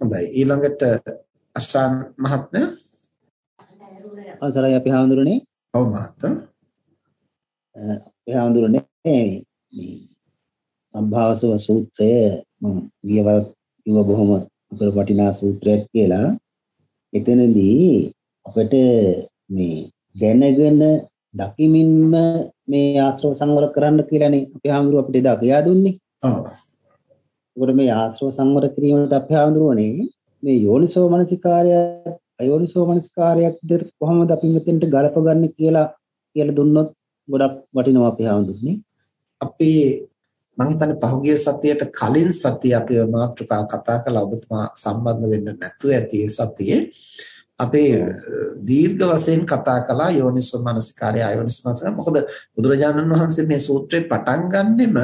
හොඳයි. ඊළඟට අශාන් මහත්මයා අවසරයි අපි හාමුදුරනේ. ඔව් මහත්මයා. අපි හාමුදුරනේ මේ සම්භාවසව සූත්‍රය මම ගියවර කිව්ව බොහොම අපේ වටිනා සූත්‍රයක් කියලා. එතනදී අපිට මේ දැනගෙන දකිමින්ම මේ ආශ්‍රව සංවර කරන්න කියලානේ අපි හාමුදුරුවෝ අපිට එදා කියා දුන්නේ. ඔව්. ඒකට මේ ආශ්‍රව සංවර කිරීමට අපි හාමුදුරුවනේ මේ යෝනිසෝ මනසිකාරය අයෝනිසෝ මනසිකාරයක්ද කොහොමද අපි මෙතෙන්ට ගලපගන්නේ කියලා කියලා දුන්නොත් ගොඩක් වටිනවා අපි හාමුදුරනේ. අපි මම හිතන්නේ පහුගිය සතියට කලින් සතිය අපි මාතෘකා කතා කළා. ඔබතුමා සම්බන්ධ වෙන්න නැතුව ඇති ඒ සතියේ. අපේ දීර්ඝ වශයෙන් කතා කළා යෝනිසෝ මනසිකාරය අයෝනිසෝ මනසිකාරය. මොකද බුදුරජාණන් වහන්සේ මේ සූත්‍රේ පටන් ගන්නෙම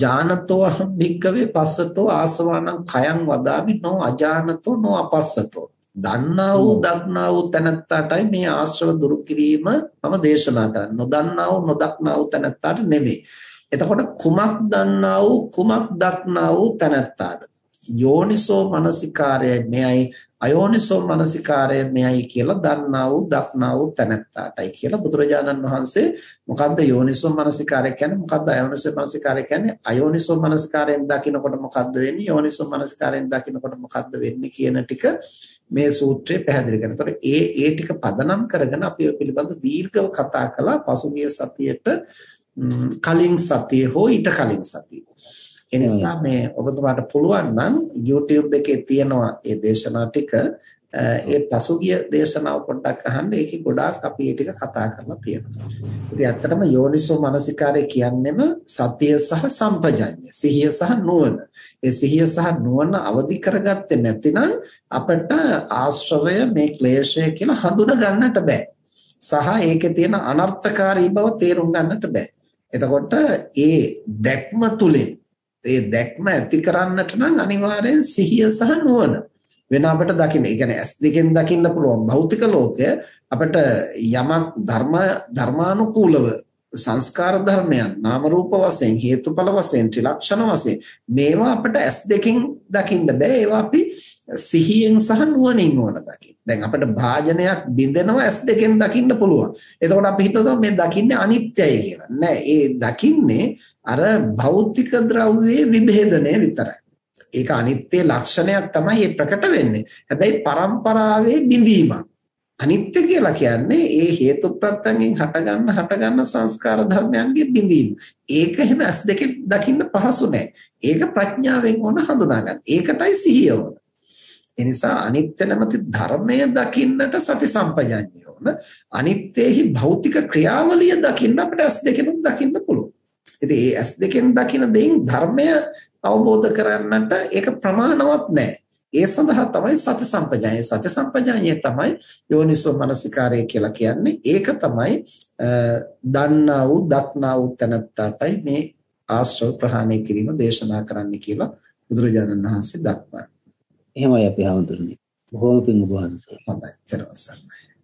ජානතෝ භික්කවේ පස්සතෝ ආසවානං කයං වදාමි නෝ අජානතෝ නෝ අපස්සතෝ. දන්නා වූ දක්නා වූ තැනැත්තාටයි මේ ආශ්‍රව දුරු කිරීම මම දේශනා කරන්නේ. නොදන්නා වූ නොදක්නා වූ තැනැත්තාට නෙමෙයි. එතකොට කුමක් දන්නා වූ කුමක් දක්නා වූ තැනැත්තාට යෝනිසෝ මනසිකාරය මෙයයි අයෝනිසෝ මනසිකාරය මෙයයි කියලා දන්නා වූ දක්නා වූ තැනැත්තාටයි කියලා බුදුරජාණන් වහන්සේ මොකද්ද යෝනිසෝ මනසිකාරය කියන්නේ මොකද්ද අයෝනිසෝ මනසිකාරය කියන්නේ අයෝනිසෝ මනසිකාරයෙන් දකිනකොට මොකද්ද වෙන්නේ යෝනිසෝ මනසිකාරයෙන් දකිනකොට මොකද්ද වෙන්නේ කියන ටික මේ සූත්‍රයේ පැහැදිලි කරනවා. ඒතකොට ඒ ඒ ටික පදනම් කරගෙන අපි ඔය පිළිබඳ දීර්ඝව කතා කළා පසුගිය සතියේට කලින් සතියේ හෝ ඊට කලින් සතියේ. ඒ නිසා මේ ඔබතුමාට පුළුවන් නම් YouTube එකේ තියෙනවා මේ දේශනා ටික ඒ පසුගිය දේශනාව පොඩ්ඩක් අහන්න ඒකේ ගොඩාක් අපි මේ ටික කතා කරලා තියෙනවා. ඉතින් ඇත්තටම යෝනිසෝ මනසිකාරය කියන්නේම සතිය සහ සම්පජඤ්ඤය, සිහිය සහ නුවණ. ඒ සිහිය සහ නුවණ අවදි කරගත්තේ නැතිනම් අපිට ආශ්‍රවය මේ ක්ලේශය කියලා හඳුනා ගන්නට බෑ. සහ ඒකේ තියෙන අනර්ථකාරී බව තේරුම් ගන්නට බෑ. එතකොට ඒ දැක්ම තුලින් ඒ දැක්ම ඇති කරන්නට නම් අනිවාර්යෙන් සිහිය සහ නුවණ වෙන අපිට දකින්න. ඒ කියන්නේ S දෙකෙන් දකින්න පුළුවන් භෞතික ලෝකය අපිට යමක් ධර්ම ධර්මානුකූලව සංස්කාර ධර්මයන් නාම රූප වශයෙන් හේතුඵල වශයෙන් ත්‍රිලක්ෂණ වශයෙන් මේවා අපිට S දෙකෙන් දකින්න බෑ ඒවා අපි සිහියෙන් සහ නුවණින් ඕන දකින්න. දැන් අපිට භාජනයක් බින්දෙනවා S දෙකෙන් දකින්න පුළුවන්. එතකොට අපි හිතනවා මේ දකින්නේ අනිත්‍යයි කියලා. නෑ ඒ දකින්නේ අර භෞතික ද්‍රව්‍යයේ විභේදනය විතරයි. ඒක අනිත්‍ය ලක්ෂණයක් තමයි ප්‍රකට වෙන්නේ. හැබැයි પરම්පරාවේ බිඳීමක්. අනිත්‍ය කියලා කියන්නේ ඒ හේතු ප්‍රත්‍යයෙන් හටගන්න හටගන්න සංස්කාර ධර්මයන්ගේ බිඳීම. ඒක එහෙම ඇස් දෙකෙන් දකින්න පහසු නෑ. ඒක ප්‍රඥාවෙන් ඕන හඳුනා ගන්න. ඒකටයි සිහිය ඕන. ඒ නිසා අනිත්‍ය නැමැති ධර්මය දකින්නට සති සම්පජාඤ්ඤය ඕන. අනිත්‍යෙහි භෞතික ක්‍රියාවලිය දකින්න අපිට ඇස් දෙකෙන් දකින්න පුළුවන්. ඉතින් ඒ ඇස් දෙකෙන් දකින දෙයින් ධර්මය අවබෝධ කරගන්නට ඒක ප්‍රමාණවත් නෑ. ඒ සඳහා තමයි සති සම්පජාඤ්ඤය. සති සම්පජාඤ්ඤය තමයි යෝනිසෝ මනසිකාරය කියලා කියන්නේ. ඒක තමයි දන්නා වූ දක්නා වූ තැනත්තාටයි මේ ආශ්‍රව ප්‍රහාණය කිරීම දේශනා කරන්න කියලා බුදුරජාණන් වහන්සේ දක්වන්නේ. එහෙමයි අපි හඳුන්වන්නේ. බොහොම පිං ඔබ වහන්සේ. හොඳයි. ඊට පස්සේ